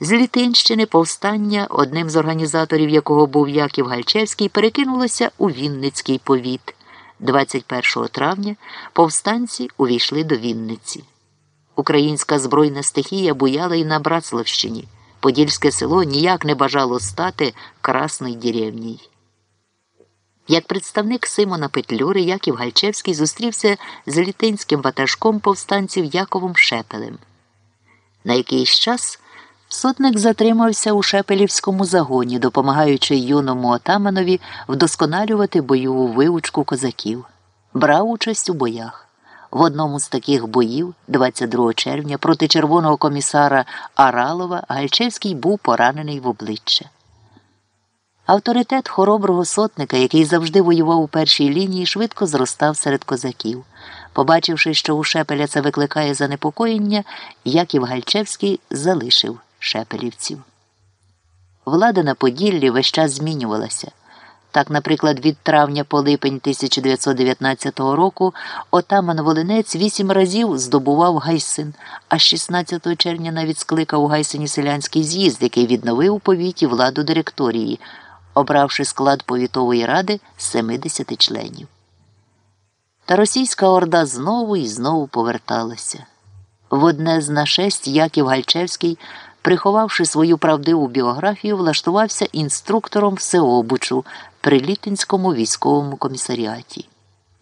З Літинщини повстання, одним з організаторів якого був Яків Гальчевський, перекинулося у Вінницький повіт. 21 травня повстанці увійшли до Вінниці. Українська збройна стихія буяла і на Братславщині. Подільське село ніяк не бажало стати Красною деревній. Як представник Симона Петлюри, Яків Гальчевський зустрівся з літинським ватажком повстанців Яковом Шепелем. На якийсь час сотник затримався у Шепелівському загоні, допомагаючи юному отаманові вдосконалювати бойову вивучку козаків, брав участь у боях. В одному з таких боїв, 22 червня, проти червоного комісара Аралова, Гальчевський був поранений в обличчя. Авторитет хороброго сотника, який завжди воював у першій лінії, швидко зростав серед козаків. Побачивши, що у Шепеля це викликає занепокоєння, Яків Гальчевський залишив шепелівців. Влада на Поділлі весь час змінювалася. Так, наприклад, від травня по липень 1919 року отаман Волинець вісім разів здобував Гайсин, а 16 червня навіть скликав у Гайсині селянський з'їзд, який відновив у повіті владу директорії, обравши склад повітової ради з 70 членів. Та російська орда знову і знову поверталася. В одне з нашесть Яків Гальчевський приховавши свою правдиву біографію, влаштувався інструктором всеобучу при Літинському військовому комісаріаті.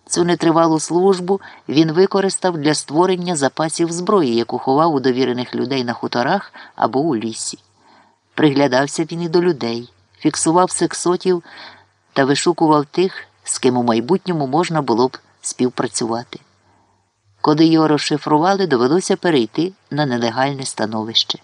Цю нетривалу службу він використав для створення запасів зброї, яку ховав у довірених людей на хуторах або у лісі. Приглядався він і до людей, фіксував сексотів та вишукував тих, з ким у майбутньому можна було б співпрацювати. Коли його розшифрували, довелося перейти на нелегальне становище.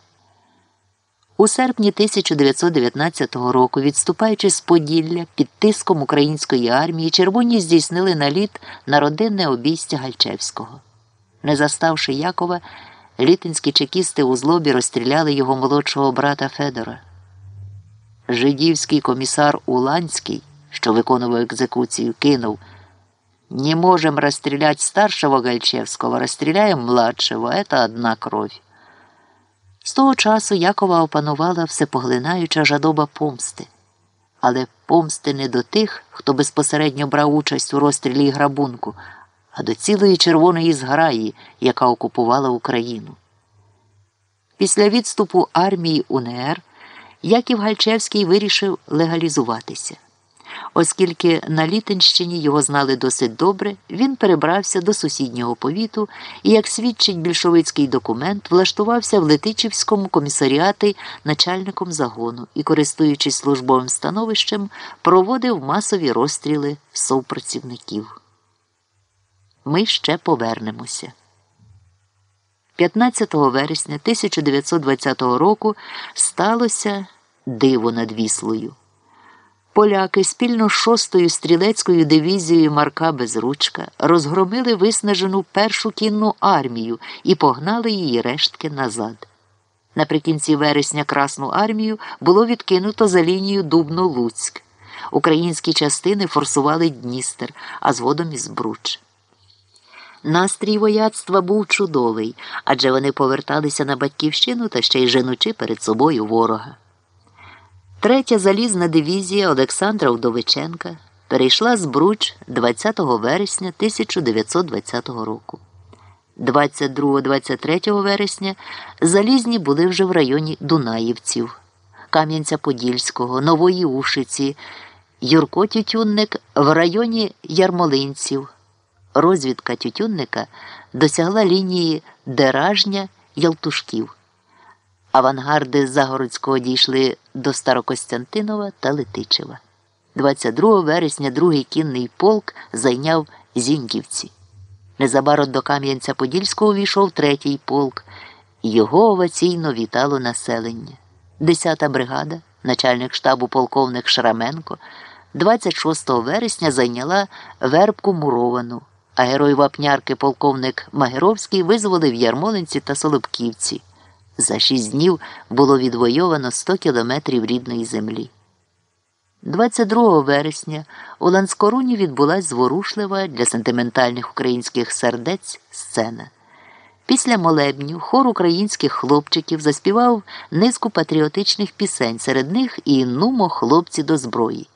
У серпні 1919 року, відступаючи з Поділля під тиском української армії, червоні здійснили наліт на родинне обійстя Гальчевського. Не заставши Якова, літинські чекісти у злобі розстріляли його молодшого брата Федора. Жидівський комісар Уланський, що виконував екзекуцію, кинув Не можем розстріляти старшого Гальчевського, розстріляємо младшого, це одна кровь. З того часу Якова опанувала всепоглинаюча жадоба помсти, але помсти не до тих, хто безпосередньо брав участь у розстрілі і грабунку, а до цілої червоної зграї, яка окупувала Україну. Після відступу армії УНР Яків Гальчевський вирішив легалізуватися. Оскільки на Літинщині його знали досить добре, він перебрався до сусіднього повіту і, як свідчить більшовицький документ, влаштувався в Летичівському комісаріаті начальником загону і, користуючись службовим становищем, проводив масові розстріли совпрацівників. Ми ще повернемося. 15 вересня 1920 року сталося диво над Віслою. Поляки спільно з шостою стрілецькою дивізією Марка Безручка розгромили виснажену першу кінну армію і погнали її рештки назад. Наприкінці вересня Красну армію було відкинуто за лінію Дубно-Луцьк. Українські частини форсували Дністер, а згодом і Збруч. Настрій вояцтва був чудовий, адже вони поверталися на батьківщину та ще й женучи перед собою ворога. Третя залізна дивізія Олександра Вдовиченка перейшла з Бруч 20 вересня 1920 року. 22-23 вересня залізні були вже в районі Дунаївців, Кам'янця-Подільського, Нової Ушиці, Юрко Тютюнник в районі Ярмолинців. Розвідка Тютюнника досягла лінії Деражня Ялтушків. Авангарди Загородського дійшли до Старокостянтинова та Летичева. 22 вересня другий кінний полк зайняв Зіньківці. Незабаром до Кам'янця-Подільського увійшов третій полк. Його оваційно вітало населення. Десята бригада, начальник штабу полковник Шраменко, 26 вересня зайняла вербку муровану, а герой вапнярки полковник Магеровський визволив Ярмолинці та Солобківці. За шість днів було відвойовано 100 кілометрів рідної землі. 22 вересня у Ланскоруні відбулась зворушлива для сентиментальних українських сердець сцена. Після молебню хор українських хлопчиків заспівав низку патріотичних пісень, серед них і нумо хлопці до зброї.